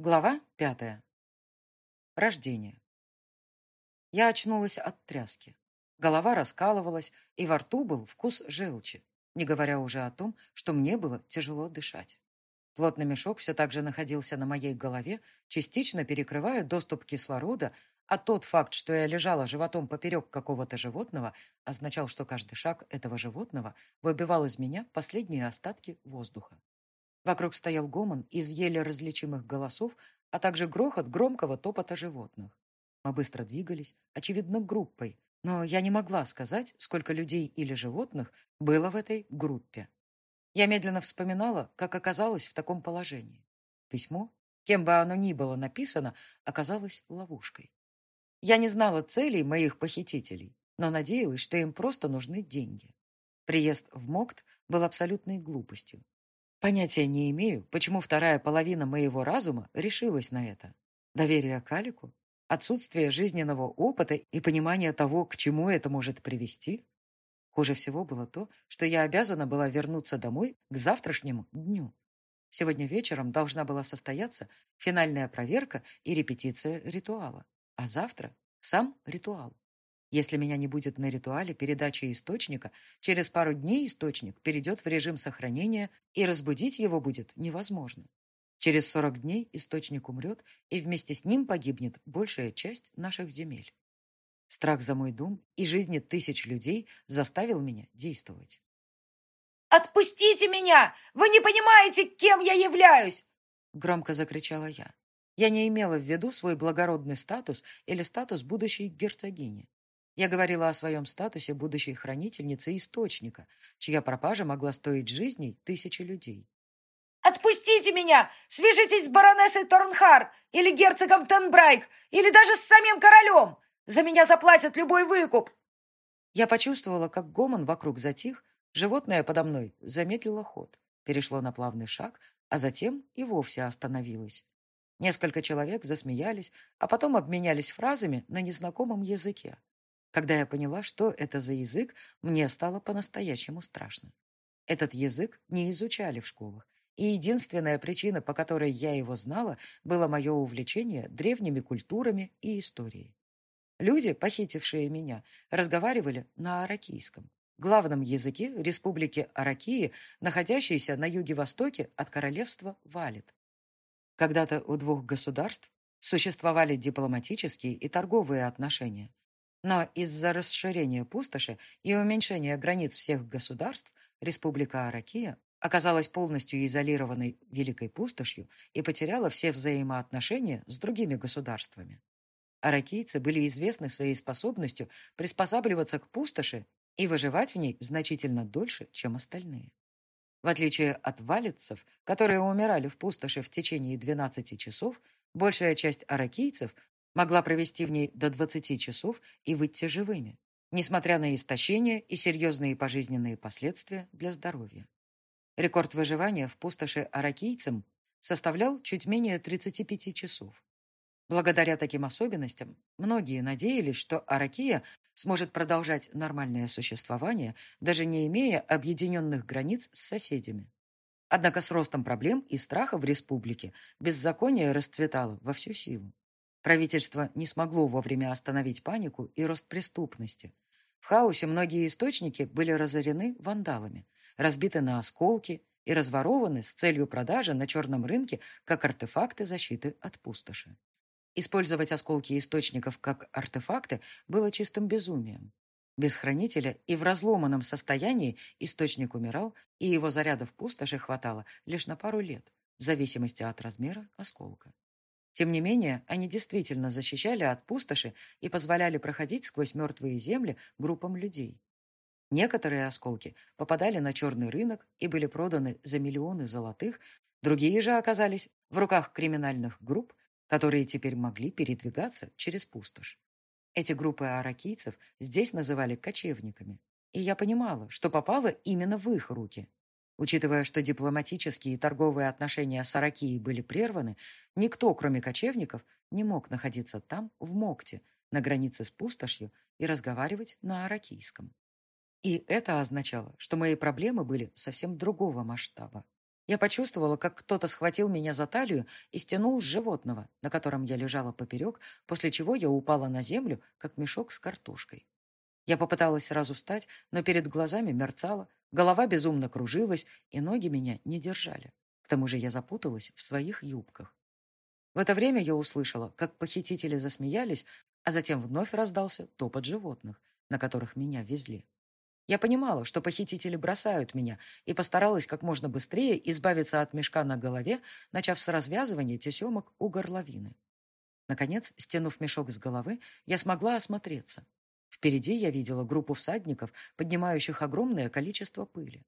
Глава пятая. Рождение. Я очнулась от тряски. Голова раскалывалась, и во рту был вкус желчи, не говоря уже о том, что мне было тяжело дышать. Плотный мешок все так же находился на моей голове, частично перекрывая доступ кислорода, а тот факт, что я лежала животом поперек какого-то животного, означал, что каждый шаг этого животного выбивал из меня последние остатки воздуха. Вокруг стоял гомон из еле различимых голосов, а также грохот громкого топота животных. Мы быстро двигались, очевидно, группой, но я не могла сказать, сколько людей или животных было в этой группе. Я медленно вспоминала, как оказалась в таком положении. Письмо, кем бы оно ни было написано, оказалось ловушкой. Я не знала целей моих похитителей, но надеялась, что им просто нужны деньги. Приезд в МОКТ был абсолютной глупостью. Понятия не имею, почему вторая половина моего разума решилась на это. Доверие к Алику? Отсутствие жизненного опыта и понимания того, к чему это может привести? Хуже всего было то, что я обязана была вернуться домой к завтрашнему дню. Сегодня вечером должна была состояться финальная проверка и репетиция ритуала. А завтра сам ритуал. Если меня не будет на ритуале передачи источника, через пару дней источник перейдет в режим сохранения, и разбудить его будет невозможно. Через 40 дней источник умрет, и вместе с ним погибнет большая часть наших земель. Страх за мой дом и жизни тысяч людей заставил меня действовать. «Отпустите меня! Вы не понимаете, кем я являюсь!» Громко закричала я. Я не имела в виду свой благородный статус или статус будущей герцогини. Я говорила о своем статусе будущей хранительницы источника, чья пропажа могла стоить жизней тысячи людей. «Отпустите меня! Свяжитесь с баронессой Торнхар или герцогом Тенбрайк или даже с самим королем! За меня заплатят любой выкуп!» Я почувствовала, как гомон вокруг затих, животное подо мной замедлило ход, перешло на плавный шаг, а затем и вовсе остановилось. Несколько человек засмеялись, а потом обменялись фразами на незнакомом языке. Когда я поняла, что это за язык, мне стало по-настоящему страшно. Этот язык не изучали в школах, и единственная причина, по которой я его знала, было мое увлечение древними культурами и историей. Люди, похитившие меня, разговаривали на аракийском, главном языке республики Аракии, находящейся на юге-востоке от королевства Валит. Когда-то у двух государств существовали дипломатические и торговые отношения, но из-за расширения пустоши и уменьшения границ всех государств Республика Аракия оказалась полностью изолированной Великой пустошью и потеряла все взаимоотношения с другими государствами. Аракийцы были известны своей способностью приспосабливаться к пустоши и выживать в ней значительно дольше, чем остальные. В отличие от валицев, которые умирали в пустоши в течение 12 часов, большая часть аракийцев могла провести в ней до 20 часов и выйти живыми, несмотря на истощение и серьезные пожизненные последствия для здоровья. Рекорд выживания в пустоши аракийцам составлял чуть менее 35 часов. Благодаря таким особенностям, многие надеялись, что Аракия сможет продолжать нормальное существование, даже не имея объединенных границ с соседями. Однако с ростом проблем и страха в республике беззаконие расцветало во всю силу. Правительство не смогло вовремя остановить панику и рост преступности. В хаосе многие источники были разорены вандалами, разбиты на осколки и разворованы с целью продажи на черном рынке как артефакты защиты от пустоши. Использовать осколки источников как артефакты было чистым безумием. Без хранителя и в разломанном состоянии источник умирал, и его зарядов пустоши хватало лишь на пару лет, в зависимости от размера осколка. Тем не менее, они действительно защищали от пустоши и позволяли проходить сквозь мертвые земли группам людей. Некоторые осколки попадали на черный рынок и были проданы за миллионы золотых, другие же оказались в руках криминальных групп, которые теперь могли передвигаться через пустошь. Эти группы аракийцев здесь называли кочевниками, и я понимала, что попало именно в их руки. Учитывая, что дипломатические и торговые отношения с Аракией были прерваны, никто, кроме кочевников, не мог находиться там, в Мокте, на границе с пустошью, и разговаривать на аракийском. И это означало, что мои проблемы были совсем другого масштаба. Я почувствовала, как кто-то схватил меня за талию и стянул с животного, на котором я лежала поперек, после чего я упала на землю, как мешок с картошкой. Я попыталась сразу встать, но перед глазами мерцало, голова безумно кружилась, и ноги меня не держали. К тому же я запуталась в своих юбках. В это время я услышала, как похитители засмеялись, а затем вновь раздался топот животных, на которых меня везли. Я понимала, что похитители бросают меня, и постаралась как можно быстрее избавиться от мешка на голове, начав с развязывания тесемок у горловины. Наконец, стянув мешок с головы, я смогла осмотреться. Впереди я видела группу всадников, поднимающих огромное количество пыли.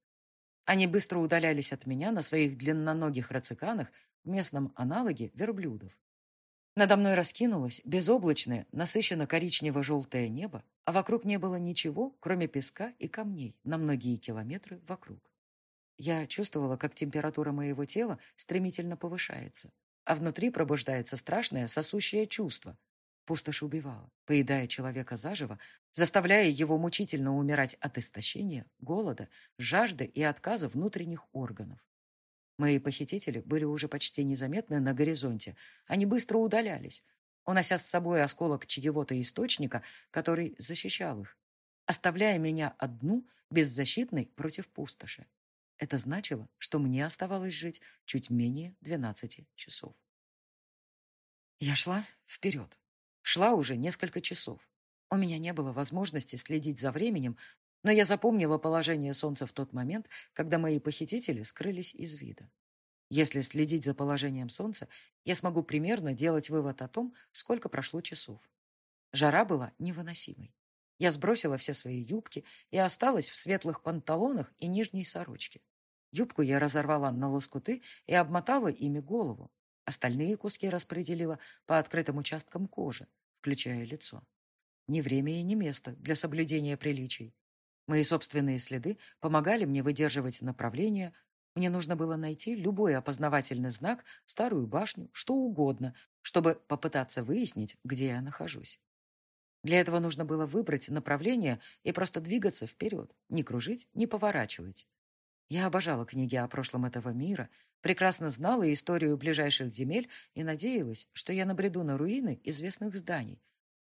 Они быстро удалялись от меня на своих длинноногих рациканах, в местном аналоге верблюдов. Надо мной раскинулось безоблачное, насыщенно коричнево-желтое небо, а вокруг не было ничего, кроме песка и камней на многие километры вокруг. Я чувствовала, как температура моего тела стремительно повышается, а внутри пробуждается страшное сосущее чувство. Пустошь убивала, поедая человека заживо, заставляя его мучительно умирать от истощения, голода, жажды и отказа внутренних органов. Мои похитители были уже почти незаметны на горизонте. Они быстро удалялись, унося с собой осколок чьего-то источника, который защищал их, оставляя меня одну, беззащитной против пустоши. Это значило, что мне оставалось жить чуть менее 12 часов. Я шла вперед. Шла уже несколько часов. У меня не было возможности следить за временем, но я запомнила положение солнца в тот момент, когда мои похитители скрылись из вида. Если следить за положением солнца, я смогу примерно делать вывод о том, сколько прошло часов. Жара была невыносимой. Я сбросила все свои юбки и осталась в светлых панталонах и нижней сорочке. Юбку я разорвала на лоскуты и обмотала ими голову. Остальные куски распределила по открытым участкам кожи, включая лицо. Ни время и ни место для соблюдения приличий. Мои собственные следы помогали мне выдерживать направление. Мне нужно было найти любой опознавательный знак, старую башню, что угодно, чтобы попытаться выяснить, где я нахожусь. Для этого нужно было выбрать направление и просто двигаться вперед, не кружить, не поворачивать. Я обожала книги о прошлом этого мира, прекрасно знала историю ближайших земель и надеялась, что я набреду на руины известных зданий,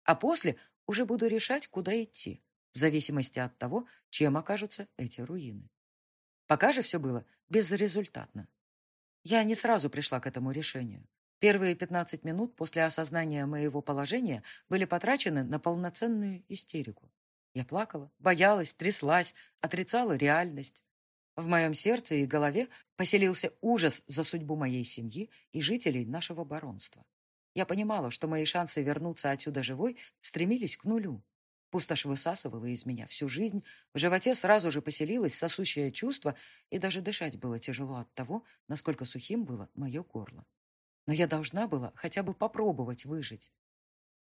а после уже буду решать, куда идти в зависимости от того, чем окажутся эти руины. Пока же все было безрезультатно. Я не сразу пришла к этому решению. Первые 15 минут после осознания моего положения были потрачены на полноценную истерику. Я плакала, боялась, тряслась, отрицала реальность. В моем сердце и голове поселился ужас за судьбу моей семьи и жителей нашего баронства. Я понимала, что мои шансы вернуться отсюда живой стремились к нулю. Пустошь высасывала из меня всю жизнь, в животе сразу же поселилось сосущее чувство, и даже дышать было тяжело от того, насколько сухим было мое горло. Но я должна была хотя бы попробовать выжить.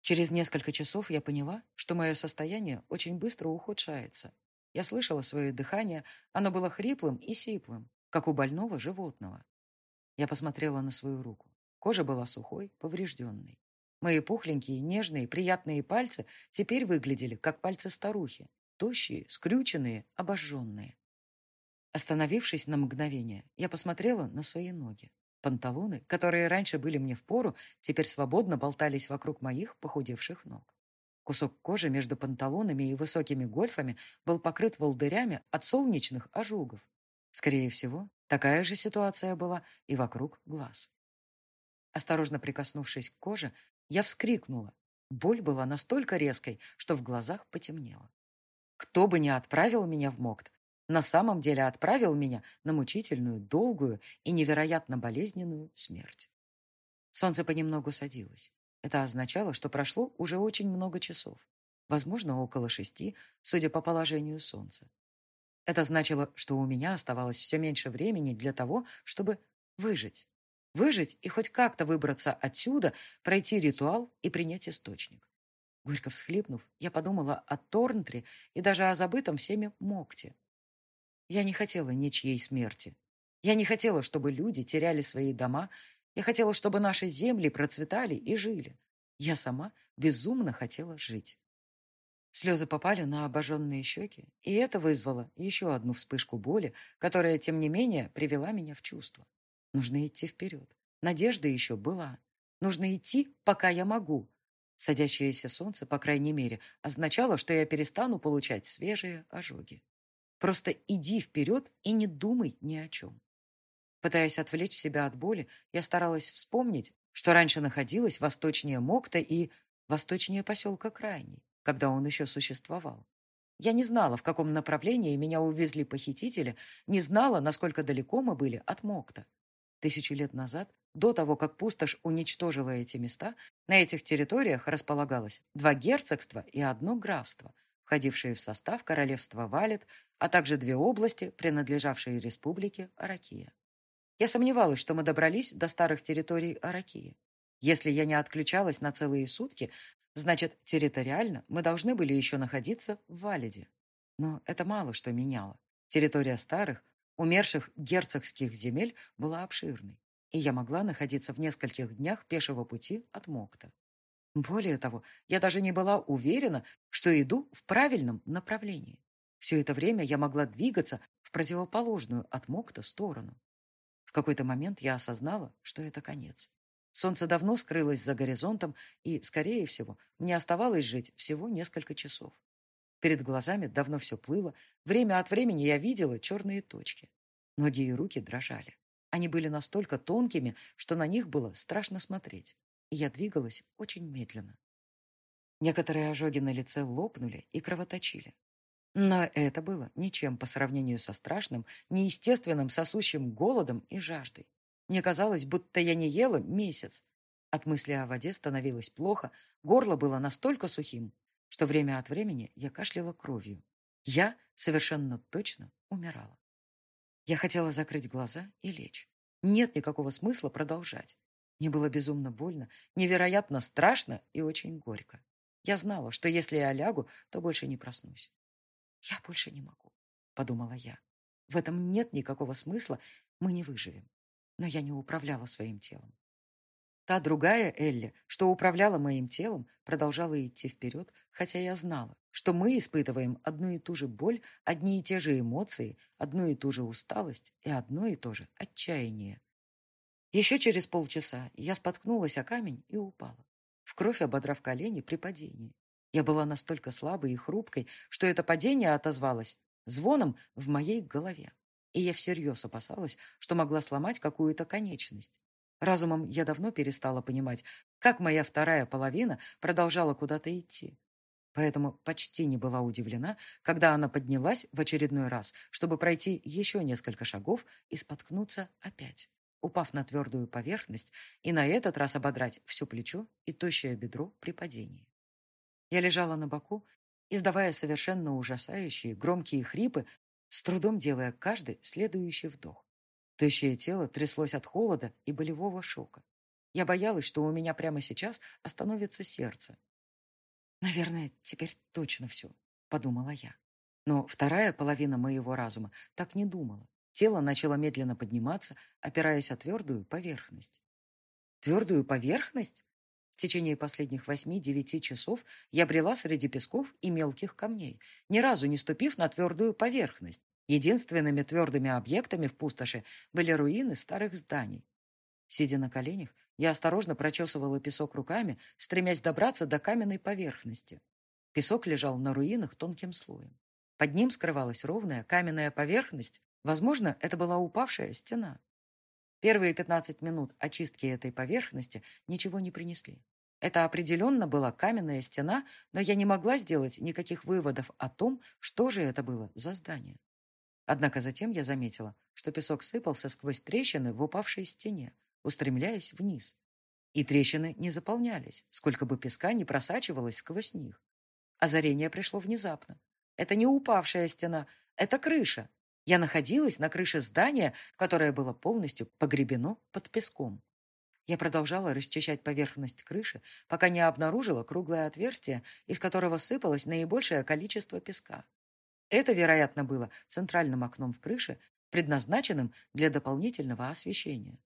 Через несколько часов я поняла, что мое состояние очень быстро ухудшается. Я слышала свое дыхание, оно было хриплым и сиплым, как у больного животного. Я посмотрела на свою руку. Кожа была сухой, поврежденной. Мои пухленькие, нежные, приятные пальцы теперь выглядели, как пальцы старухи. Тощие, скрюченные, обожженные. Остановившись на мгновение, я посмотрела на свои ноги. Панталоны, которые раньше были мне в пору, теперь свободно болтались вокруг моих похудевших ног. Кусок кожи между панталонами и высокими гольфами был покрыт волдырями от солнечных ожогов. Скорее всего, такая же ситуация была и вокруг глаз. Осторожно прикоснувшись к коже, я вскрикнула. Боль была настолько резкой, что в глазах потемнело. Кто бы ни отправил меня в МОКТ, на самом деле отправил меня на мучительную, долгую и невероятно болезненную смерть. Солнце понемногу садилось. Это означало, что прошло уже очень много часов. Возможно, около шести, судя по положению солнца. Это значило, что у меня оставалось все меньше времени для того, чтобы выжить. Выжить и хоть как-то выбраться отсюда, пройти ритуал и принять источник. Горько всхлипнув, я подумала о Торнтре и даже о забытом всеми Мокте. Я не хотела ничьей смерти. Я не хотела, чтобы люди теряли свои дома. Я хотела, чтобы наши земли процветали и жили. Я сама безумно хотела жить. Слезы попали на обожженные щеки, и это вызвало еще одну вспышку боли, которая, тем не менее, привела меня в чувство. Нужно идти вперед. Надежда еще была. Нужно идти, пока я могу. Садящееся солнце, по крайней мере, означало, что я перестану получать свежие ожоги. Просто иди вперед и не думай ни о чем. Пытаясь отвлечь себя от боли, я старалась вспомнить, что раньше находилась восточнее Мокта и восточнее поселка Крайний когда он еще существовал. Я не знала, в каком направлении меня увезли похитители, не знала, насколько далеко мы были от Мокта. Тысячу лет назад, до того, как пустошь уничтожила эти места, на этих территориях располагалось два герцогства и одно графство, входившие в состав королевства Валет, а также две области, принадлежавшие республике Аракия. Я сомневалась, что мы добрались до старых территорий Аракии. Если я не отключалась на целые сутки, Значит, территориально мы должны были еще находиться в Валиде. Но это мало что меняло. Территория старых, умерших герцогских земель была обширной, и я могла находиться в нескольких днях пешего пути от Мокта. Более того, я даже не была уверена, что иду в правильном направлении. Все это время я могла двигаться в противоположную от Мокта сторону. В какой-то момент я осознала, что это конец. Солнце давно скрылось за горизонтом, и, скорее всего, мне оставалось жить всего несколько часов. Перед глазами давно все плыло, время от времени я видела черные точки. Ноги и руки дрожали. Они были настолько тонкими, что на них было страшно смотреть, и я двигалась очень медленно. Некоторые ожоги на лице лопнули и кровоточили. Но это было ничем по сравнению со страшным, неестественным сосущим голодом и жаждой. Мне казалось, будто я не ела месяц. От мысли о воде становилось плохо, горло было настолько сухим, что время от времени я кашляла кровью. Я совершенно точно умирала. Я хотела закрыть глаза и лечь. Нет никакого смысла продолжать. Мне было безумно больно, невероятно страшно и очень горько. Я знала, что если я лягу, то больше не проснусь. «Я больше не могу», — подумала я. «В этом нет никакого смысла, мы не выживем» но я не управляла своим телом. Та другая Элли, что управляла моим телом, продолжала идти вперед, хотя я знала, что мы испытываем одну и ту же боль, одни и те же эмоции, одну и ту же усталость и одно и то же отчаяние. Еще через полчаса я споткнулась о камень и упала, в кровь ободрав колени при падении. Я была настолько слабой и хрупкой, что это падение отозвалось звоном в моей голове и я всерьез опасалась, что могла сломать какую-то конечность. Разумом я давно перестала понимать, как моя вторая половина продолжала куда-то идти. Поэтому почти не была удивлена, когда она поднялась в очередной раз, чтобы пройти еще несколько шагов и споткнуться опять, упав на твердую поверхность и на этот раз ободрать все плечо и тощее бедро при падении. Я лежала на боку, издавая совершенно ужасающие громкие хрипы с трудом делая каждый следующий вдох. Тощее тело тряслось от холода и болевого шока. Я боялась, что у меня прямо сейчас остановится сердце. «Наверное, теперь точно все», — подумала я. Но вторая половина моего разума так не думала. Тело начало медленно подниматься, опираясь о твердую поверхность. Твердую поверхность? В течение последних восьми-девяти часов я брела среди песков и мелких камней, ни разу не ступив на твердую поверхность. Единственными твердыми объектами в пустоши были руины старых зданий. Сидя на коленях, я осторожно прочесывала песок руками, стремясь добраться до каменной поверхности. Песок лежал на руинах тонким слоем. Под ним скрывалась ровная каменная поверхность. Возможно, это была упавшая стена. Первые 15 минут очистки этой поверхности ничего не принесли. Это определенно была каменная стена, но я не могла сделать никаких выводов о том, что же это было за здание. Однако затем я заметила, что песок сыпался сквозь трещины в упавшей стене, устремляясь вниз. И трещины не заполнялись, сколько бы песка не просачивалось сквозь них. Озарение пришло внезапно. Это не упавшая стена, это крыша, я находилась на крыше здания, которое было полностью погребено под песком. Я продолжала расчищать поверхность крыши, пока не обнаружила круглое отверстие, из которого сыпалось наибольшее количество песка. Это, вероятно, было центральным окном в крыше, предназначенным для дополнительного освещения.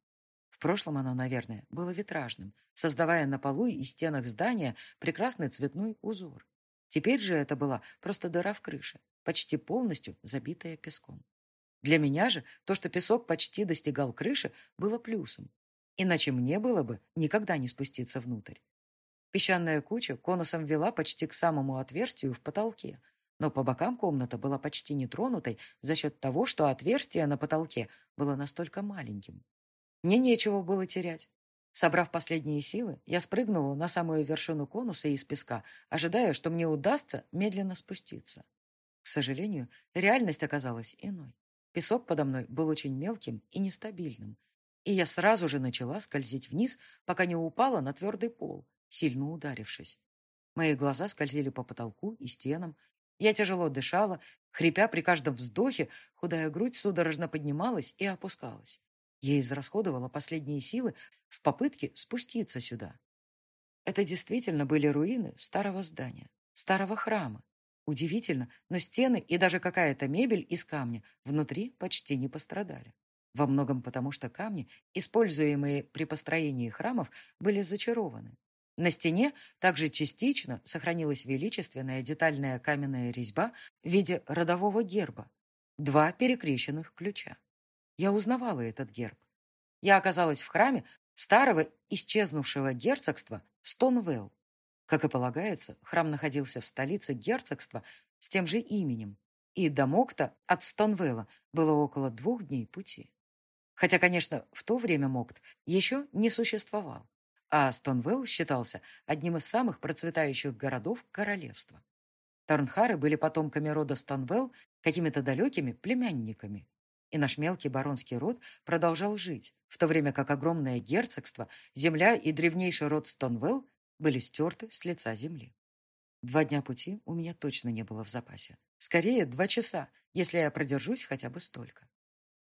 В прошлом оно, наверное, было витражным, создавая на полу и стенах здания прекрасный цветной узор. Теперь же это была просто дыра в крыше, почти полностью забитая песком. Для меня же то, что песок почти достигал крыши, было плюсом. Иначе мне было бы никогда не спуститься внутрь. Песчаная куча конусом вела почти к самому отверстию в потолке, но по бокам комната была почти нетронутой за счет того, что отверстие на потолке было настолько маленьким. Мне нечего было терять. Собрав последние силы, я спрыгнула на самую вершину конуса из песка, ожидая, что мне удастся медленно спуститься. К сожалению, реальность оказалась иной. Песок подо мной был очень мелким и нестабильным, и я сразу же начала скользить вниз, пока не упала на твердый пол, сильно ударившись. Мои глаза скользили по потолку и стенам. Я тяжело дышала, хрипя при каждом вздохе, худая грудь судорожно поднималась и опускалась. Я израсходовала последние силы в попытке спуститься сюда. Это действительно были руины старого здания, старого храма. Удивительно, но стены и даже какая-то мебель из камня внутри почти не пострадали. Во многом потому, что камни, используемые при построении храмов, были зачарованы. На стене также частично сохранилась величественная детальная каменная резьба в виде родового герба. Два перекрещенных ключа. Я узнавала этот герб. Я оказалась в храме старого исчезнувшего герцогства Стонвелл. Как и полагается, храм находился в столице герцогства с тем же именем, и до Мокта от Стонвелла было около двух дней пути. Хотя, конечно, в то время Мокт еще не существовал а Стонвелл считался одним из самых процветающих городов королевства. Торнхары были потомками рода Стонвелл какими-то далекими племянниками. И наш мелкий баронский род продолжал жить, в то время как огромное герцогство, земля и древнейший род Стонвелл были стерты с лица земли. Два дня пути у меня точно не было в запасе. Скорее, два часа, если я продержусь хотя бы столько.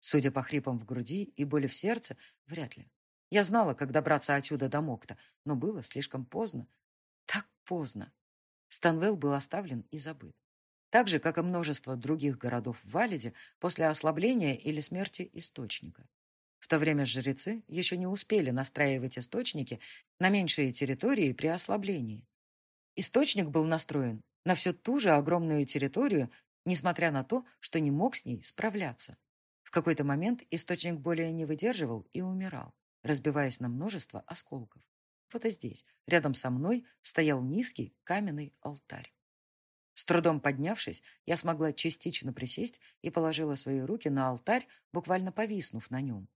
Судя по хрипам в груди и боли в сердце, вряд ли. Я знала, как добраться отсюда до Мокта, но было слишком поздно. Так поздно. Станвелл был оставлен и забыт. Так же, как и множество других городов в Валиде после ослабления или смерти источника. В то время жрецы еще не успели настраивать источники на меньшие территории при ослаблении. Источник был настроен на всю ту же огромную территорию, несмотря на то, что не мог с ней справляться. В какой-то момент источник более не выдерживал и умирал разбиваясь на множество осколков. Вот и здесь, рядом со мной, стоял низкий каменный алтарь. С трудом поднявшись, я смогла частично присесть и положила свои руки на алтарь, буквально повиснув на нем.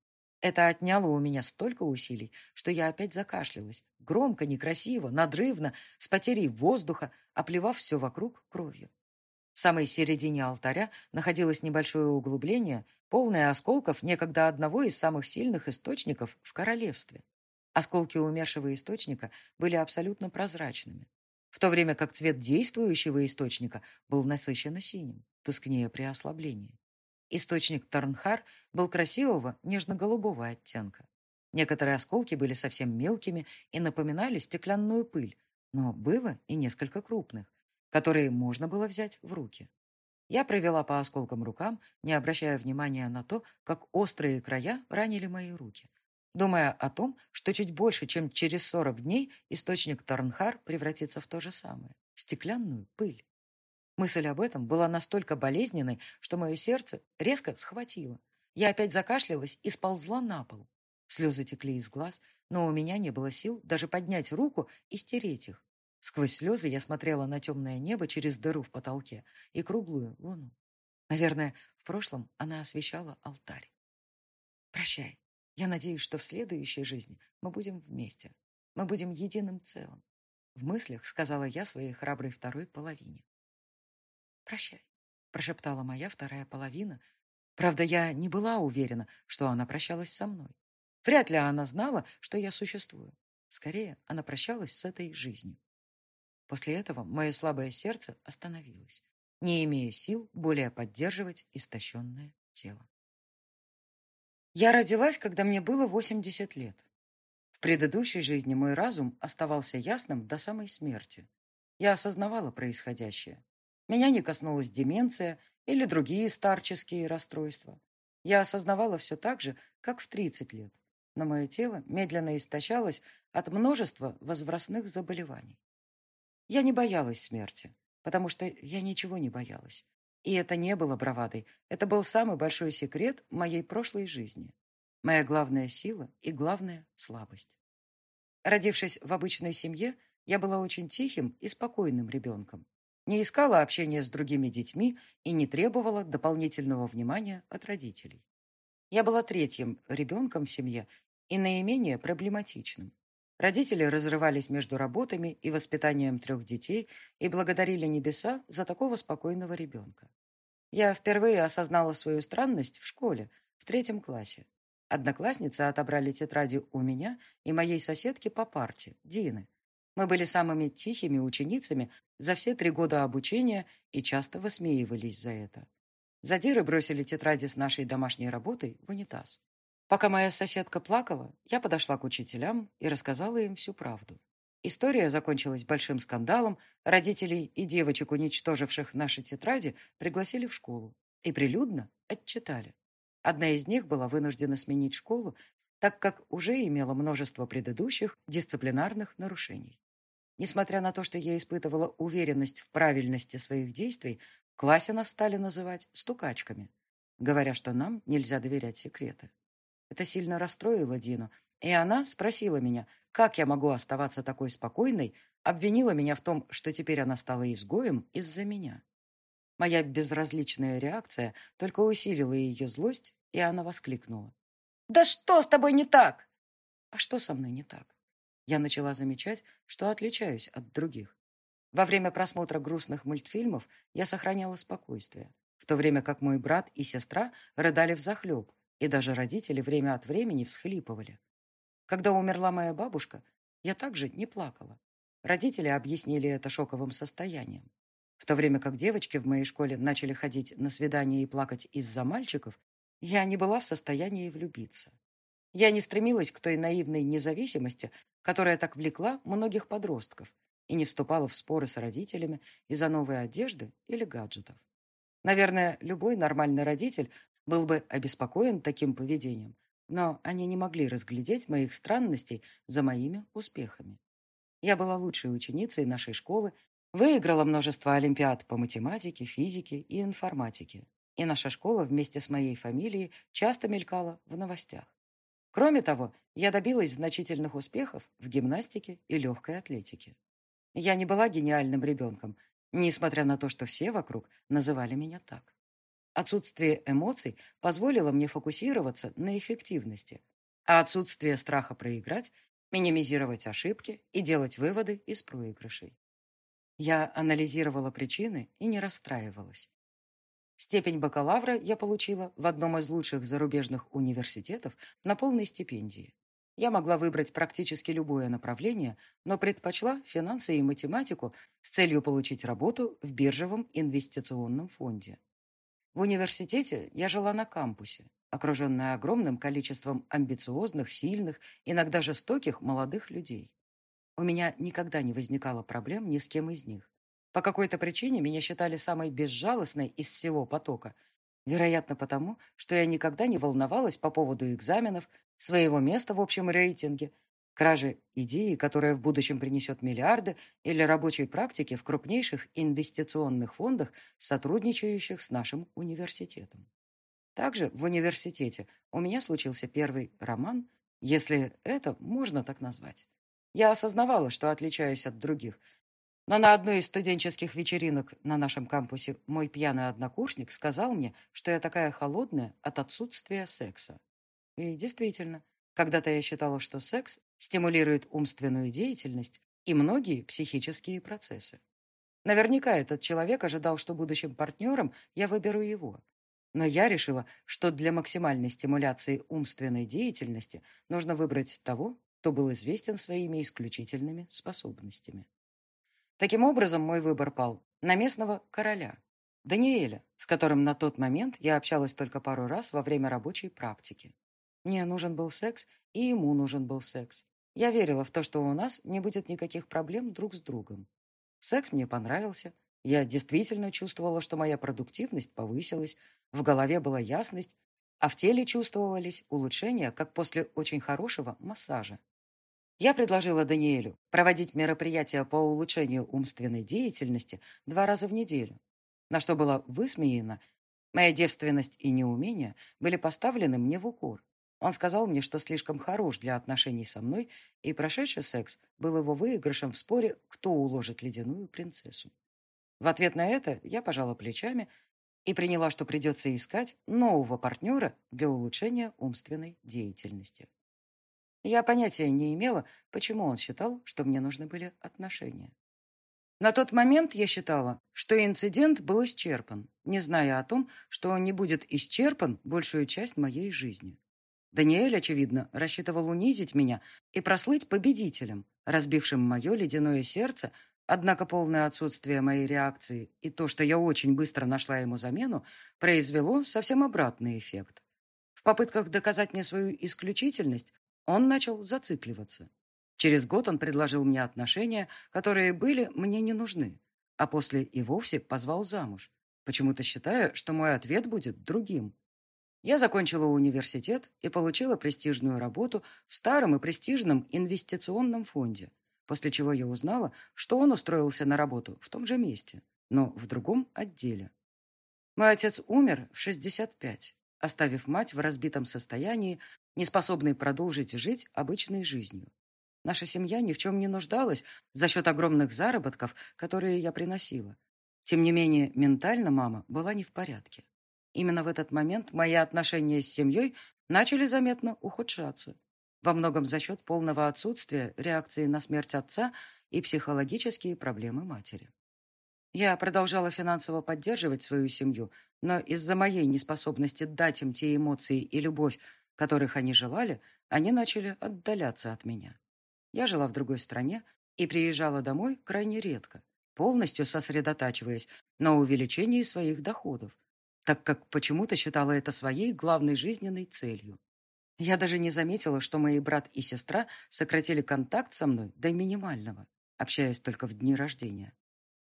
Это отняло у меня столько усилий, что я опять закашлялась, громко, некрасиво, надрывно, с потерей воздуха, оплевав все вокруг кровью. В самой середине алтаря находилось небольшое углубление, полное осколков некогда одного из самых сильных источников в королевстве. Осколки умершего источника были абсолютно прозрачными, в то время как цвет действующего источника был насыщенно синим, тускнее при ослаблении. Источник Тарнхар был красивого нежно-голубого оттенка. Некоторые осколки были совсем мелкими и напоминали стеклянную пыль, но было и несколько крупных, которые можно было взять в руки. Я провела по осколкам рукам, не обращая внимания на то, как острые края ранили мои руки, думая о том, что чуть больше, чем через 40 дней, источник Тарнхар превратится в то же самое, стеклянную пыль. Мысль об этом была настолько болезненной, что мое сердце резко схватило. Я опять закашлялась и сползла на пол. Слезы текли из глаз, но у меня не было сил даже поднять руку и стереть их. Сквозь слезы я смотрела на темное небо через дыру в потолке и круглую луну. Наверное, в прошлом она освещала алтарь. Прощай. Я надеюсь, что в следующей жизни мы будем вместе. Мы будем единым целым. В мыслях сказала я своей храброй второй половине. «Прощай», — прошептала моя вторая половина. Правда, я не была уверена, что она прощалась со мной. Вряд ли она знала, что я существую. Скорее, она прощалась с этой жизнью. После этого мое слабое сердце остановилось, не имея сил более поддерживать истощенное тело. Я родилась, когда мне было 80 лет. В предыдущей жизни мой разум оставался ясным до самой смерти. Я осознавала происходящее. Меня не коснулась деменция или другие старческие расстройства. Я осознавала все так же, как в 30 лет, но мое тело медленно истощалось от множества возрастных заболеваний. Я не боялась смерти. потому что я ничего не боялась. И это не было бравадой, это был самый большой секрет моей прошлой жизни. Моя главная сила и главная слабость. Родившись в обычной семье, я была очень тихим и спокойным ребенком. Не искала общения с другими детьми и не требовала дополнительного внимания от родителей. Я была третьим ребенком в семье и наименее проблематичным. Родители разрывались между работами и воспитанием трех детей и благодарили небеса за такого спокойного ребенка. Я впервые осознала свою странность в школе, в третьем классе. Одноклассницы отобрали тетради у меня и моей соседки по парте, Дины. Мы были самыми тихими ученицами за все три года обучения и часто высмеивались за это. Задиры бросили тетради с нашей домашней работой в унитаз. Пока моя соседка плакала, я подошла к учителям и рассказала им всю правду. История закончилась большим скандалом. Родителей и девочек, уничтоживших наши тетради, пригласили в школу и прилюдно отчитали. Одна из них была вынуждена сменить школу, так как уже имела множество предыдущих дисциплинарных нарушений. Несмотря на то, что я испытывала уверенность в правильности своих действий, в стали называть стукачками, говоря, что нам нельзя доверять секреты. Это сильно расстроило Дину, и она спросила меня, как я могу оставаться такой спокойной, обвинила меня в том, что теперь она стала изгоем из-за меня. Моя безразличная реакция только усилила ее злость, и она воскликнула. «Да что с тобой не так?» «А что со мной не так?» Я начала замечать, что отличаюсь от других. Во время просмотра грустных мультфильмов я сохраняла спокойствие, в то время как мой брат и сестра рыдали взахлеб, и даже родители время от времени всхлипывали. Когда умерла моя бабушка, я также не плакала. Родители объяснили это шоковым состоянием. В то время как девочки в моей школе начали ходить на свидания и плакать из-за мальчиков, я не была в состоянии влюбиться. Я не стремилась к той наивной независимости, которая так влекла многих подростков, и не вступала в споры с родителями из-за новой одежды или гаджетов. Наверное, любой нормальный родитель был бы обеспокоен таким поведением, но они не могли разглядеть моих странностей за моими успехами. Я была лучшей ученицей нашей школы, выиграла множество олимпиад по математике, физике и информатике, и наша школа вместе с моей фамилией часто мелькала в новостях. Кроме того, я добилась значительных успехов в гимнастике и легкой атлетике. Я не была гениальным ребенком, несмотря на то, что все вокруг называли меня так. Отсутствие эмоций позволило мне фокусироваться на эффективности, а отсутствие страха проиграть – минимизировать ошибки и делать выводы из проигрышей. Я анализировала причины и не расстраивалась. Степень бакалавра я получила в одном из лучших зарубежных университетов на полной стипендии. Я могла выбрать практически любое направление, но предпочла финансы и математику с целью получить работу в биржевом инвестиционном фонде. В университете я жила на кампусе, окруженная огромным количеством амбициозных, сильных, иногда жестоких молодых людей. У меня никогда не возникало проблем ни с кем из них. По какой-то причине меня считали самой безжалостной из всего потока. Вероятно, потому, что я никогда не волновалась по поводу экзаменов, своего места в общем рейтинге, кражи идеи, которая в будущем принесет миллиарды, или рабочей практики в крупнейших инвестиционных фондах, сотрудничающих с нашим университетом. Также в университете у меня случился первый роман, если это можно так назвать. Я осознавала, что отличаюсь от других, но на одной из студенческих вечеринок на нашем кампусе мой пьяный однокурсник сказал мне, что я такая холодная от отсутствия секса. И действительно, когда-то я считала, что секс стимулирует умственную деятельность и многие психические процессы. Наверняка этот человек ожидал, что будущим партнером я выберу его. Но я решила, что для максимальной стимуляции умственной деятельности нужно выбрать того, кто был известен своими исключительными способностями. Таким образом, мой выбор пал на местного короля, Даниэля, с которым на тот момент я общалась только пару раз во время рабочей практики. Мне нужен был секс, и ему нужен был секс. Я верила в то, что у нас не будет никаких проблем друг с другом. Секс мне понравился. Я действительно чувствовала, что моя продуктивность повысилась, в голове была ясность, а в теле чувствовались улучшения, как после очень хорошего массажа. Я предложила Даниэлю проводить мероприятия по улучшению умственной деятельности два раза в неделю, на что было высмеяно. Моя девственность и неумение были поставлены мне в укор. Он сказал мне, что слишком хорош для отношений со мной, и прошедший секс был его выигрышем в споре, кто уложит ледяную принцессу. В ответ на это я пожала плечами и приняла, что придется искать нового партнера для улучшения умственной деятельности. Я понятия не имела, почему он считал, что мне нужны были отношения. На тот момент я считала, что инцидент был исчерпан, не зная о том, что он не будет исчерпан большую часть моей жизни. Даниэль, очевидно, рассчитывал унизить меня и прослыть победителем, разбившим мое ледяное сердце, однако полное отсутствие моей реакции и то, что я очень быстро нашла ему замену, произвело совсем обратный эффект. В попытках доказать мне свою исключительность он начал зацикливаться. Через год он предложил мне отношения, которые были мне не нужны, а после и вовсе позвал замуж, почему-то считая, что мой ответ будет другим. Я закончила университет и получила престижную работу в старом и престижном инвестиционном фонде, после чего я узнала, что он устроился на работу в том же месте, но в другом отделе. Мой отец умер в 65, оставив мать в разбитом состоянии, неспособной продолжить жить обычной жизнью. Наша семья ни в чем не нуждалась за счет огромных заработков, которые я приносила. Тем не менее, ментально мама была не в порядке. Именно в этот момент мои отношения с семьей начали заметно ухудшаться. Во многом за счет полного отсутствия реакции на смерть отца и психологические проблемы матери. Я продолжала финансово поддерживать свою семью, но из-за моей неспособности дать им те эмоции и любовь, которых они желали, они начали отдаляться от меня. Я жила в другой стране и приезжала домой крайне редко, полностью сосредотачиваясь на увеличении своих доходов, так как почему-то считала это своей главной жизненной целью. Я даже не заметила, что мои брат и сестра сократили контакт со мной до минимального, общаясь только в дни рождения.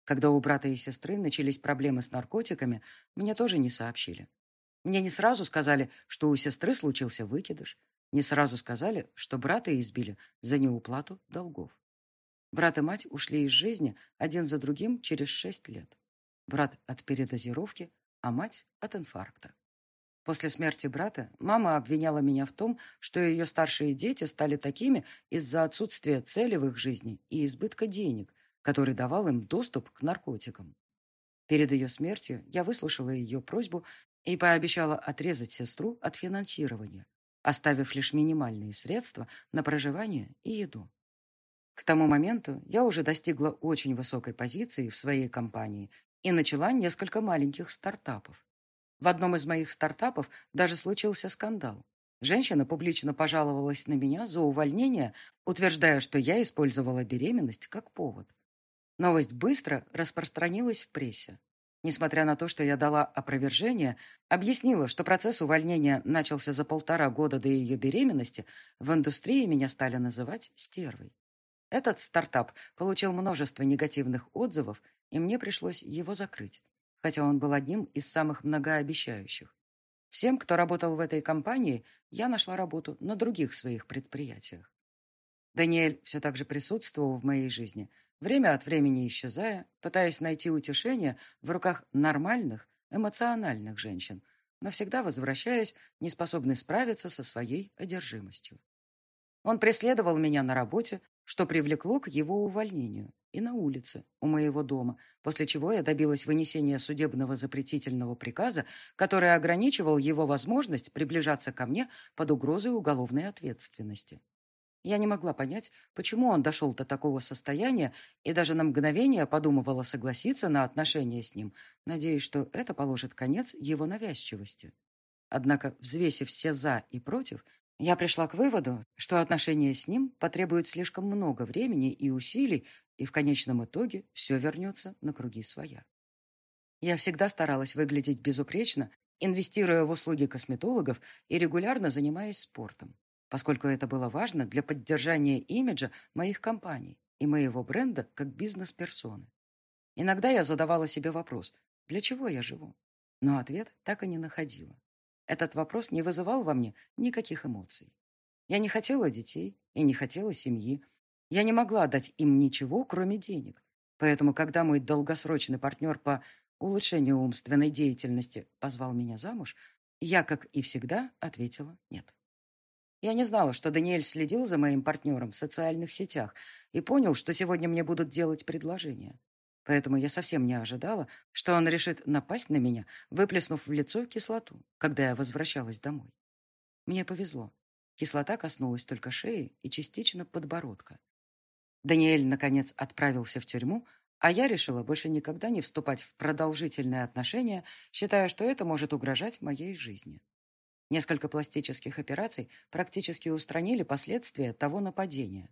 Когда у брата и сестры начались проблемы с наркотиками, мне тоже не сообщили. Мне не сразу сказали, что у сестры случился выкидыш. Не сразу сказали, что брата избили за неуплату долгов. Брат и мать ушли из жизни один за другим через шесть лет. Брат от передозировки, а мать от инфаркта. После смерти брата мама обвиняла меня в том, что ее старшие дети стали такими из-за отсутствия цели в их жизни и избытка денег, который давал им доступ к наркотикам. Перед ее смертью я выслушала ее просьбу и пообещала отрезать сестру от финансирования, оставив лишь минимальные средства на проживание и еду. К тому моменту я уже достигла очень высокой позиции в своей компании и начала несколько маленьких стартапов. В одном из моих стартапов даже случился скандал. Женщина публично пожаловалась на меня за увольнение, утверждая, что я использовала беременность как повод. Новость быстро распространилась в прессе. Несмотря на то, что я дала опровержение, объяснила, что процесс увольнения начался за полтора года до ее беременности, в индустрии меня стали называть стервой. Этот стартап получил множество негативных отзывов, и мне пришлось его закрыть, хотя он был одним из самых многообещающих. Всем, кто работал в этой компании, я нашла работу на других своих предприятиях. Даниэль все так же присутствовал в моей жизни – время от времени исчезая, пытаясь найти утешение в руках нормальных, эмоциональных женщин, но всегда возвращаясь, неспособный справиться со своей одержимостью. Он преследовал меня на работе, что привлекло к его увольнению, и на улице, у моего дома, после чего я добилась вынесения судебного запретительного приказа, который ограничивал его возможность приближаться ко мне под угрозой уголовной ответственности. Я не могла понять, почему он дошел до такого состояния и даже на мгновение подумывала согласиться на отношения с ним, надеясь, что это положит конец его навязчивости. Однако, взвесив все «за» и «против», я пришла к выводу, что отношения с ним потребуют слишком много времени и усилий, и в конечном итоге все вернется на круги своя. Я всегда старалась выглядеть безупречно, инвестируя в услуги косметологов и регулярно занимаясь спортом поскольку это было важно для поддержания имиджа моих компаний и моего бренда как бизнес-персоны. Иногда я задавала себе вопрос, для чего я живу? Но ответ так и не находила. Этот вопрос не вызывал во мне никаких эмоций. Я не хотела детей и не хотела семьи. Я не могла дать им ничего, кроме денег. Поэтому, когда мой долгосрочный партнер по улучшению умственной деятельности позвал меня замуж, я, как и всегда, ответила «нет». Я не знала, что Даниэль следил за моим партнером в социальных сетях и понял, что сегодня мне будут делать предложение. Поэтому я совсем не ожидала, что он решит напасть на меня, выплеснув в лицо кислоту, когда я возвращалась домой. Мне повезло. Кислота коснулась только шеи и частично подбородка. Даниэль, наконец, отправился в тюрьму, а я решила больше никогда не вступать в продолжительные отношения, считая, что это может угрожать моей жизни. Несколько пластических операций практически устранили последствия того нападения.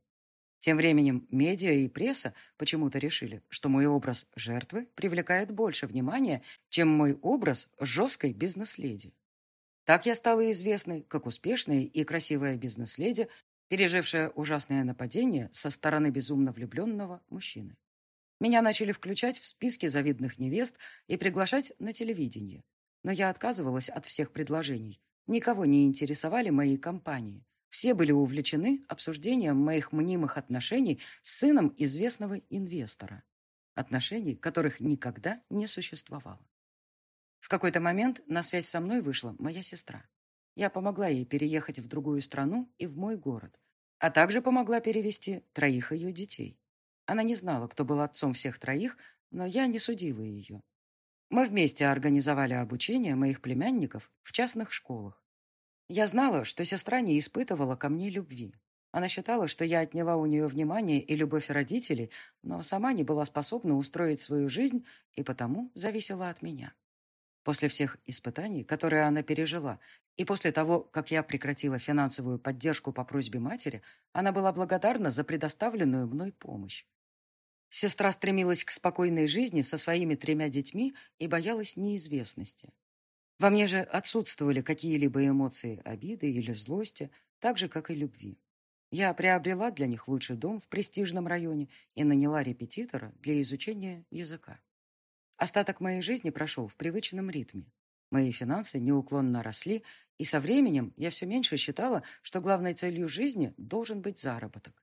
Тем временем медиа и пресса почему-то решили, что мой образ жертвы привлекает больше внимания, чем мой образ жесткой бизнес-леди. Так я стала известной, как успешная и красивая бизнес-леди, пережившая ужасное нападение со стороны безумно влюбленного мужчины. Меня начали включать в списки завидных невест и приглашать на телевидение. Но я отказывалась от всех предложений. Никого не интересовали мои компании. Все были увлечены обсуждением моих мнимых отношений с сыном известного инвестора. Отношений, которых никогда не существовало. В какой-то момент на связь со мной вышла моя сестра. Я помогла ей переехать в другую страну и в мой город, а также помогла перевести троих ее детей. Она не знала, кто был отцом всех троих, но я не судила ее. Мы вместе организовали обучение моих племянников в частных школах. Я знала, что сестра не испытывала ко мне любви. Она считала, что я отняла у нее внимание и любовь родителей, но сама не была способна устроить свою жизнь и потому зависела от меня. После всех испытаний, которые она пережила, и после того, как я прекратила финансовую поддержку по просьбе матери, она была благодарна за предоставленную мной помощь. Сестра стремилась к спокойной жизни со своими тремя детьми и боялась неизвестности. Во мне же отсутствовали какие-либо эмоции обиды или злости, так же, как и любви. Я приобрела для них лучший дом в престижном районе и наняла репетитора для изучения языка. Остаток моей жизни прошел в привычном ритме. Мои финансы неуклонно росли, и со временем я все меньше считала, что главной целью жизни должен быть заработок.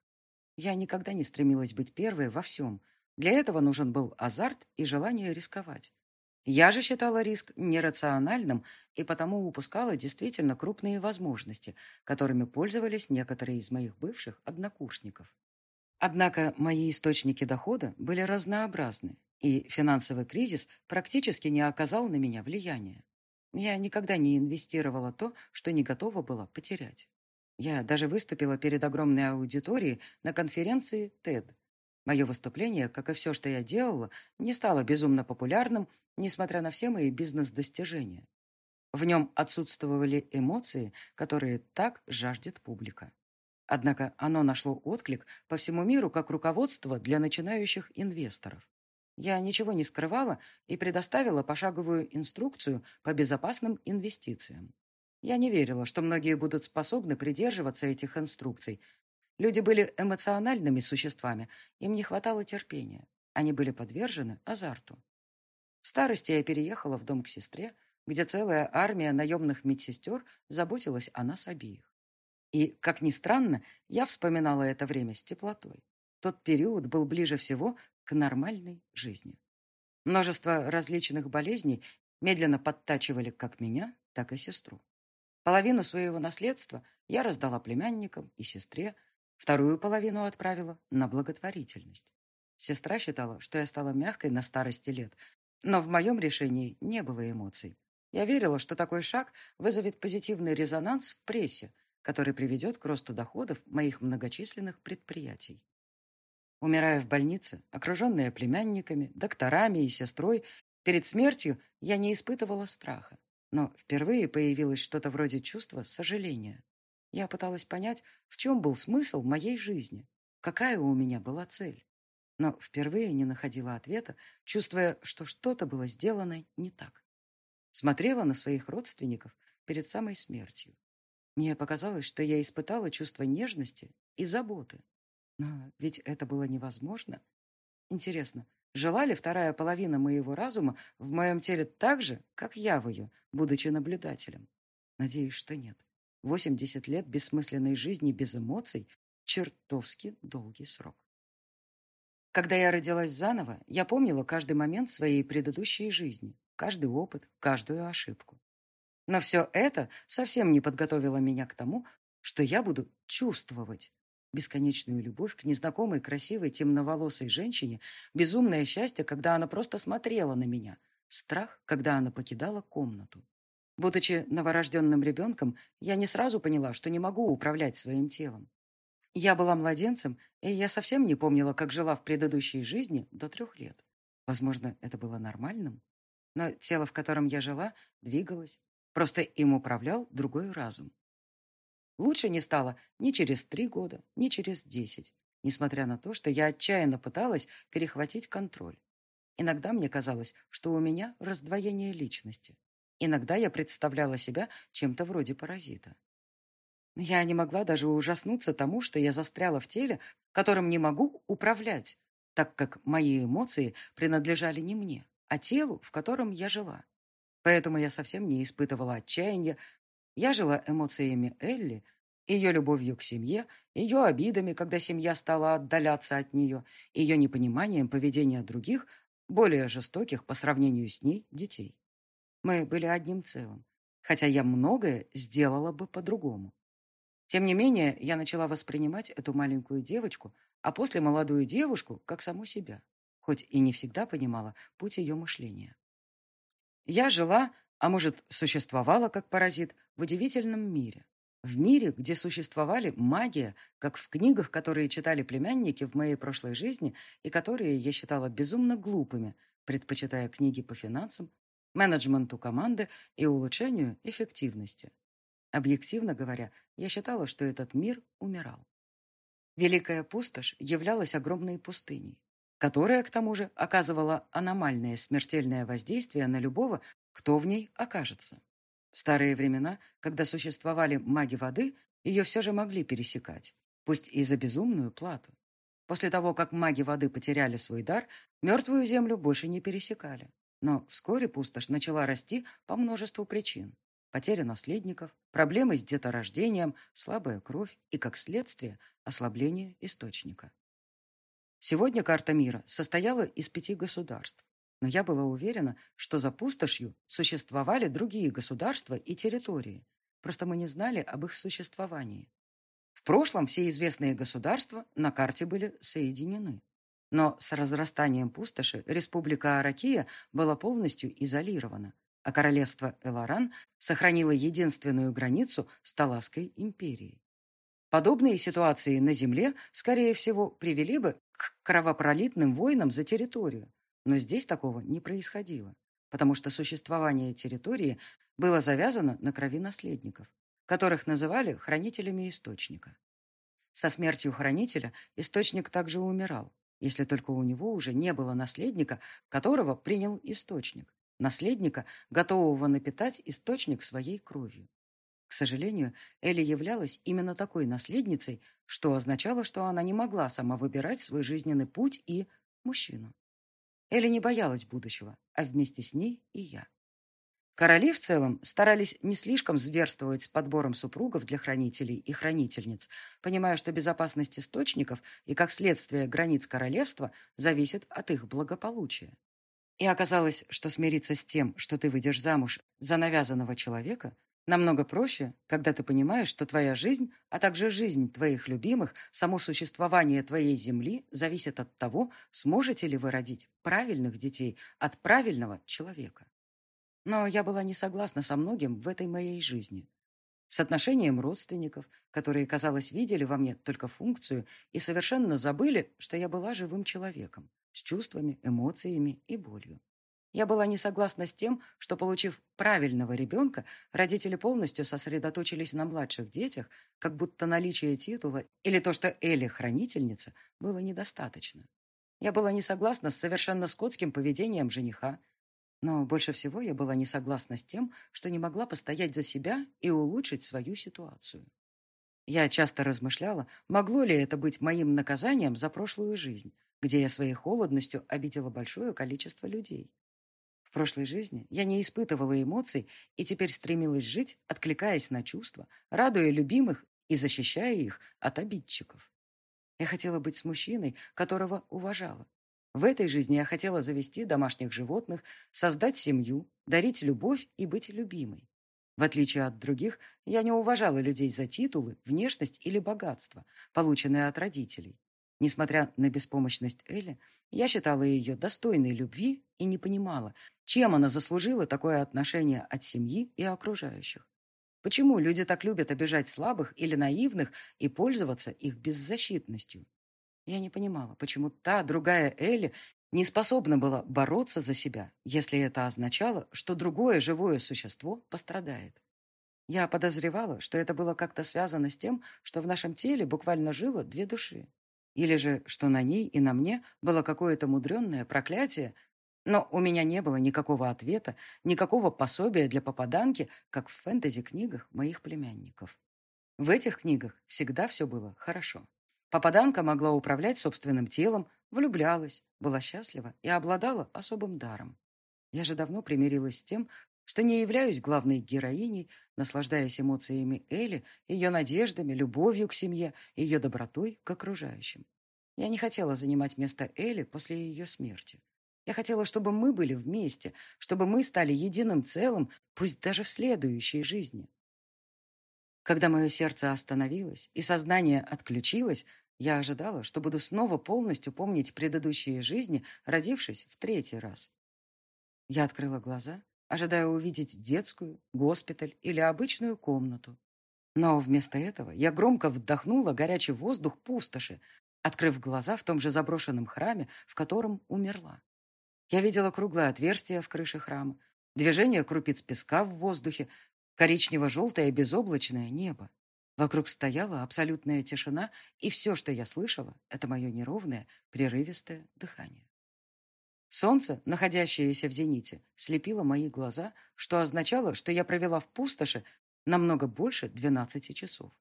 Я никогда не стремилась быть первой во всем. Для этого нужен был азарт и желание рисковать. Я же считала риск нерациональным и потому упускала действительно крупные возможности, которыми пользовались некоторые из моих бывших однокурсников. Однако мои источники дохода были разнообразны, и финансовый кризис практически не оказал на меня влияния. Я никогда не инвестировала то, что не готова была потерять. Я даже выступила перед огромной аудиторией на конференции TED. Мое выступление, как и все, что я делала, не стало безумно популярным, несмотря на все мои бизнес-достижения. В нем отсутствовали эмоции, которые так жаждет публика. Однако оно нашло отклик по всему миру как руководство для начинающих инвесторов. Я ничего не скрывала и предоставила пошаговую инструкцию по безопасным инвестициям. Я не верила, что многие будут способны придерживаться этих инструкций. Люди были эмоциональными существами, им не хватало терпения. Они были подвержены азарту. В старости я переехала в дом к сестре, где целая армия наемных медсестер заботилась о нас обеих. И, как ни странно, я вспоминала это время с теплотой. Тот период был ближе всего к нормальной жизни. Множество различных болезней медленно подтачивали как меня, так и сестру. Половину своего наследства я раздала племянникам и сестре, вторую половину отправила на благотворительность. Сестра считала, что я стала мягкой на старости лет, но в моем решении не было эмоций. Я верила, что такой шаг вызовет позитивный резонанс в прессе, который приведет к росту доходов моих многочисленных предприятий. Умирая в больнице, окруженная племянниками, докторами и сестрой, перед смертью я не испытывала страха. Но впервые появилось что-то вроде чувства сожаления. Я пыталась понять, в чем был смысл моей жизни, какая у меня была цель. Но впервые не находила ответа, чувствуя, что что-то было сделано не так. Смотрела на своих родственников перед самой смертью. Мне показалось, что я испытала чувство нежности и заботы. Но ведь это было невозможно. Интересно, жила ли вторая половина моего разума в моем теле так же, как я в ее, будучи наблюдателем? Надеюсь, что нет. 80 лет бессмысленной жизни без эмоций – чертовски долгий срок. Когда я родилась заново, я помнила каждый момент своей предыдущей жизни, каждый опыт, каждую ошибку. Но все это совсем не подготовило меня к тому, что я буду чувствовать бесконечную любовь к незнакомой красивой темноволосой женщине, безумное счастье, когда она просто смотрела на меня, страх, когда она покидала комнату. Будучи новорожденным ребенком, я не сразу поняла, что не могу управлять своим телом. Я была младенцем, и я совсем не помнила, как жила в предыдущей жизни до трех лет. Возможно, это было нормальным. Но тело, в котором я жила, двигалось. Просто им управлял другой разум. Лучше не стало ни через три года, ни через десять, несмотря на то, что я отчаянно пыталась перехватить контроль. Иногда мне казалось, что у меня раздвоение личности. Иногда я представляла себя чем-то вроде паразита. Я не могла даже ужаснуться тому, что я застряла в теле, которым не могу управлять, так как мои эмоции принадлежали не мне, а телу, в котором я жила. Поэтому я совсем не испытывала отчаяния. Я жила эмоциями Элли, ее любовью к семье, ее обидами, когда семья стала отдаляться от нее, ее непониманием поведения других, более жестоких по сравнению с ней, детей. Мы были одним целым, хотя я многое сделала бы по-другому. Тем не менее, я начала воспринимать эту маленькую девочку, а после молодую девушку, как саму себя, хоть и не всегда понимала путь ее мышления. Я жила, а может, существовала как паразит в удивительном мире. В мире, где существовали магия, как в книгах, которые читали племянники в моей прошлой жизни и которые я считала безумно глупыми, предпочитая книги по финансам, менеджменту команды и улучшению эффективности. Объективно говоря, я считала, что этот мир умирал. Великая пустошь являлась огромной пустыней, которая, к тому же, оказывала аномальное смертельное воздействие на любого, кто в ней окажется. В старые времена, когда существовали маги воды, ее все же могли пересекать, пусть и за безумную плату. После того, как маги воды потеряли свой дар, мертвую землю больше не пересекали. Но вскоре пустошь начала расти по множеству причин потеря наследников, проблемы с деторождением, слабая кровь и, как следствие, ослабление источника. Сегодня карта мира состояла из пяти государств, но я была уверена, что за пустошью существовали другие государства и территории, просто мы не знали об их существовании. В прошлом все известные государства на карте были соединены. Но с разрастанием пустоши республика Аракия была полностью изолирована, а королевство Эларан сохранило единственную границу с Таласской империей. Подобные ситуации на Земле, скорее всего, привели бы к кровопролитным войнам за территорию, но здесь такого не происходило, потому что существование территории было завязано на крови наследников, которых называли хранителями источника. Со смертью хранителя источник также умирал, если только у него уже не было наследника, которого принял источник, наследника, готового напитать источник своей кровью. К сожалению, Элли являлась именно такой наследницей, что означало, что она не могла сама выбирать свой жизненный путь и мужчину. Элли не боялась будущего, а вместе с ней и я. Короли в целом старались не слишком зверствовать с подбором супругов для хранителей и хранительниц, понимая, что безопасность источников и, как следствие, границ королевства зависит от их благополучия. И оказалось, что смириться с тем, что ты выйдешь замуж за навязанного человека, намного проще, когда ты понимаешь, что твоя жизнь, а также жизнь твоих любимых, само существование твоей земли зависит от того, сможете ли вы родить правильных детей от правильного человека. Но я была не согласна со многим в этой моей жизни. С отношением родственников, которые, казалось, видели во мне только функцию и совершенно забыли, что я была живым человеком с чувствами, эмоциями и болью. Я была не согласна с тем, что, получив правильного ребенка, родители полностью сосредоточились на младших детях, как будто наличие титула или то, что Элли хранительница, было недостаточно. Я была не согласна с совершенно скотским поведением жениха, но больше всего я была не согласна с тем, что не могла постоять за себя и улучшить свою ситуацию. Я часто размышляла, могло ли это быть моим наказанием за прошлую жизнь, где я своей холодностью обидела большое количество людей. В прошлой жизни я не испытывала эмоций и теперь стремилась жить, откликаясь на чувства, радуя любимых и защищая их от обидчиков. Я хотела быть с мужчиной, которого уважала. В этой жизни я хотела завести домашних животных, создать семью, дарить любовь и быть любимой. В отличие от других, я не уважала людей за титулы, внешность или богатство, полученные от родителей. Несмотря на беспомощность Элли, я считала ее достойной любви и не понимала, чем она заслужила такое отношение от семьи и окружающих. Почему люди так любят обижать слабых или наивных и пользоваться их беззащитностью? Я не понимала, почему та, другая Элли, не способна была бороться за себя, если это означало, что другое живое существо пострадает. Я подозревала, что это было как-то связано с тем, что в нашем теле буквально жило две души. Или же, что на ней и на мне было какое-то мудренное проклятие, но у меня не было никакого ответа, никакого пособия для попаданки, как в фэнтези-книгах моих племянников. В этих книгах всегда все было хорошо. Попаданка могла управлять собственным телом, влюблялась, была счастлива и обладала особым даром. Я же давно примирилась с тем, что не являюсь главной героиней, наслаждаясь эмоциями Элли, ее надеждами, любовью к семье, ее добротой к окружающим. Я не хотела занимать место Элли после ее смерти. Я хотела, чтобы мы были вместе, чтобы мы стали единым целым, пусть даже в следующей жизни. Когда мое сердце остановилось и сознание отключилось, я ожидала, что буду снова полностью помнить предыдущие жизни, родившись в третий раз. Я открыла глаза, ожидая увидеть детскую, госпиталь или обычную комнату. Но вместо этого я громко вдохнула горячий воздух пустоши, открыв глаза в том же заброшенном храме, в котором умерла. Я видела круглое отверстие в крыше храма, движение крупиц песка в воздухе, коричнево-желтое безоблачное небо. Вокруг стояла абсолютная тишина, и все, что я слышала, это мое неровное, прерывистое дыхание. Солнце, находящееся в зените, слепило мои глаза, что означало, что я провела в пустоши намного больше 12 часов.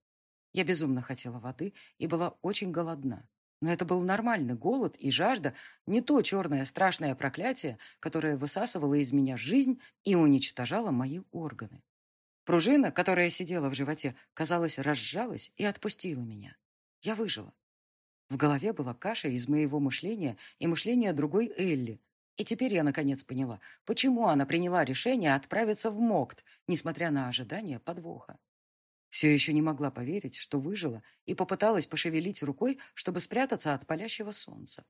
Я безумно хотела воды и была очень голодна. Но это был нормальный голод и жажда, не то черное страшное проклятие, которое высасывало из меня жизнь и уничтожало мои органы. Пружина, которая сидела в животе, казалось, разжалась и отпустила меня. Я выжила. В голове была каша из моего мышления и мышления другой Элли. И теперь я наконец поняла, почему она приняла решение отправиться в МОКТ, несмотря на ожидания подвоха. Все еще не могла поверить, что выжила, и попыталась пошевелить рукой, чтобы спрятаться от палящего солнца.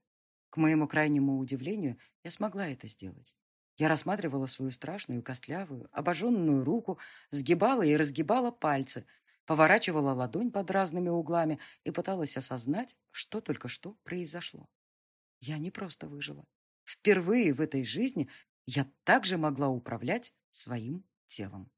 К моему крайнему удивлению, я смогла это сделать. Я рассматривала свою страшную, костлявую, обожженную руку, сгибала и разгибала пальцы, поворачивала ладонь под разными углами и пыталась осознать, что только что произошло. Я не просто выжила. Впервые в этой жизни я также могла управлять своим телом.